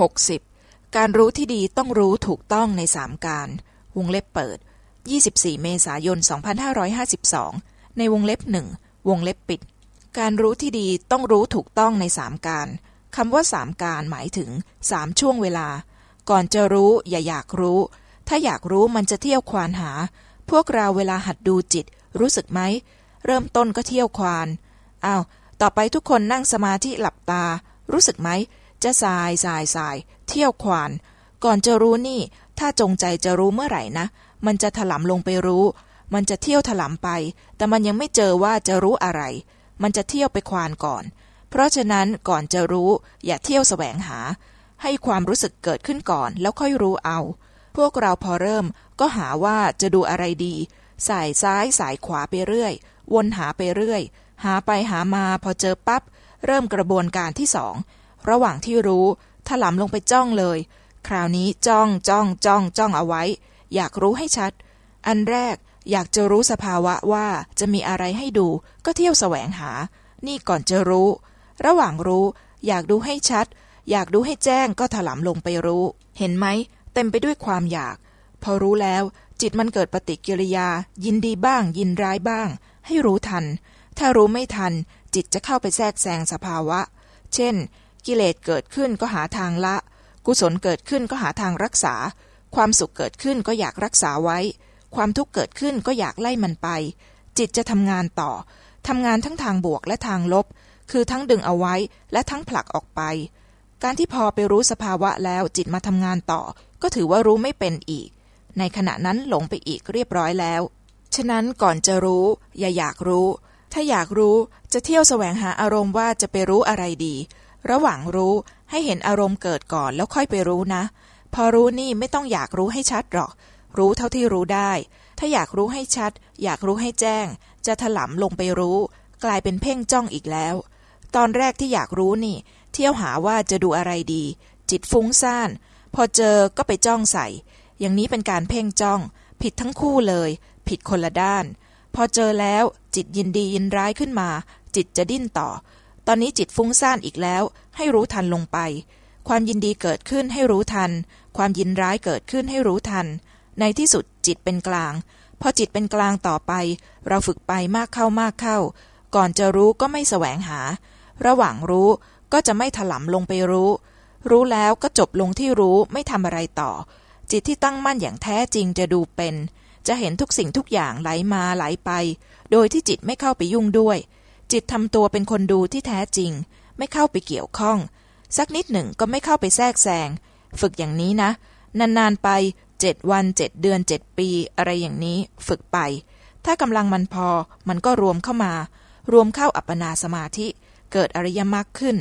60. การรู้ที่ดีต้องรู้ถูกต้องในสามการ วงเล็บเปิด 24 เมษายน 2552 ในวงเล็บหนึ่งวงเล็บปิด การรู้ที่ดีต้องรู้ถูกต้องในสามการคำว่าสามการหมายถึงสามช่วงเวลา ก่อนจะรู้อย่าอยากรู้ ถ้าอยากรู้มันจะเที่ยวควานหา พวกเราเวลาหัดดูจิต รู้สึกไหม เริ่มต้นก็เที่ยวควานอ้าวต่อไปทุกคนนั่งสมาธิหลับตา รู้สึกไหม จะสายสายสาย เที่ยวควาน ก่อนจะรู้นี่ ถ้าจงใจจะรู้เมื่อไหร่นะ มันจะถลำลงไปรู้ มันจะเที่ยวถลำไป แต่มันยังไม่เจอว่าจะรู้อะไร มันจะเที่ยวไปควานก่อน เพราะฉะนั้นก่อนจะรู้ อย่าเที่ยวแสวงหา ให้ความรู้สึกเกิดขึ้นก่อนแล้วค่อยรู้เอา พวกเราพอเริ่มก็หาว่าจะดูอะไรดี สายซ้ายสายขวาไปเรื่อย วนหาไปเรื่อย หาไปหามาพอเจอปับ๊บเริ่มกระบวนการที่สอง ระหว่างที่รู้ถลำลงไปจ้องเลย คราวนี้จ้องจ้องจ้องจ้องเอาไว้ อยากรู้ให้ชัด อันแรกอยากจะรู้สภาวะว่าจะมีอะไรให้ดู ก็เที่ยวแสวงหา นี่ก่อนจะรู้ ระหว่างรู้ อยากดูให้ชัด อยากดูให้แจ้งก็ถลำลงไปรู้ เห็นไหม เต็มไปด้วยความอยาก พอรู้แล้ว จิตมันเกิดปฏิกิริยา ยินดีบ้าง ยินร้ายบ้าง ให้รู้ทัน ถ้ารู้ไม่ทัน จิตจะเข้าไปแทรกแซงสภาวะ เช่น กิเลสเกิดขึ้นก็หาทางละ กุศลเกิดขึ้นก็หาทางรักษา ความสุขเกิดขึ้นก็อยากรักษาไว้ ความทุกข์เกิดขึ้นก็อยากไล่มันไป จิตจะทำงานต่อทำงานทั้งทางบวกและทางลบ คือทั้งดึงเอาไว้และทั้งผลักออกไป การที่พอไปรู้สภาวะแล้วจิตมาทำงานต่อ ก็ถือว่ารู้ไม่เป็นอีก ในขณะนั้นหลงไปอีกเรียบร้อยแล้ว ฉะนั้นก่อนจะรู้ อย่าอยากรู้ ถ้าอยากรู้จะเที่ยวแสวงหาอารมณ์ว่าจะไปรู้อะไรดี ระหว่างรู้ให้เห็นอารมณ์เกิดก่อนแล้วค่อยไปรู้นะ พอรู้นี่ไม่ต้องอยากรู้ให้ชัดหรอก รู้เท่าที่รู้ได้ ถ้าอยากรู้ให้ชัด อยากรู้ให้แจ้ง จะถลำลงไปรู้ กลายเป็นเพ่งจ้องอีกแล้ว ตอนแรกที่อยากรู้นี่ เที่ยวหาว่าจะดูอะไรดี จิตฟุ้งซ่าน พอเจอก็ไปจ้องใส่ อย่างนี้เป็นการเพ่งจ้อง ผิดทั้งคู่เลย ผิดคนละด้าน พอเจอแล้วจิตยินดียินร้ายขึ้นมา จิตจะดิ้นต่อ ตอนนี้จิตฟุ้งซ่านอีกแล้ว ให้รู้ทันลงไป ความยินดีเกิดขึ้นให้รู้ทัน ความยินร้ายเกิดขึ้นให้รู้ทัน ในที่สุดจิตเป็นกลาง พอจิตเป็นกลางต่อไป เราฝึกไปมากเข้ามากเข้า ก่อนจะรู้ก็ไม่แสวงหา ระหว่างรู้ก็จะไม่ถลำลงไปรู้ รู้แล้วก็จบลงที่รู้ไม่ทำอะไรต่อ จิตที่ตั้งมั่นอย่างแท้จริงจะดูเป็น จะเห็นทุกสิ่งทุกอย่างไหลมาไหลไป โดยที่จิตไม่เข้าไปยุ่งด้วย จิตทำตัวเป็นคนดูที่แท้จริง ไม่เข้าไปเกี่ยวข้อง สักนิดหนึ่งก็ไม่เข้าไปแทรกแซงฝึกอย่างนี้นะ นานๆไปเจ็ดวันเจ็ดเดือนเจ็ดปี อะไรอย่างนี้ฝึกไป ถ้ากำลังมันพอมันก็รวมเข้ามา รวมเข้าอัปปนาสมาธิ เกิดอริยมรรคขึ้น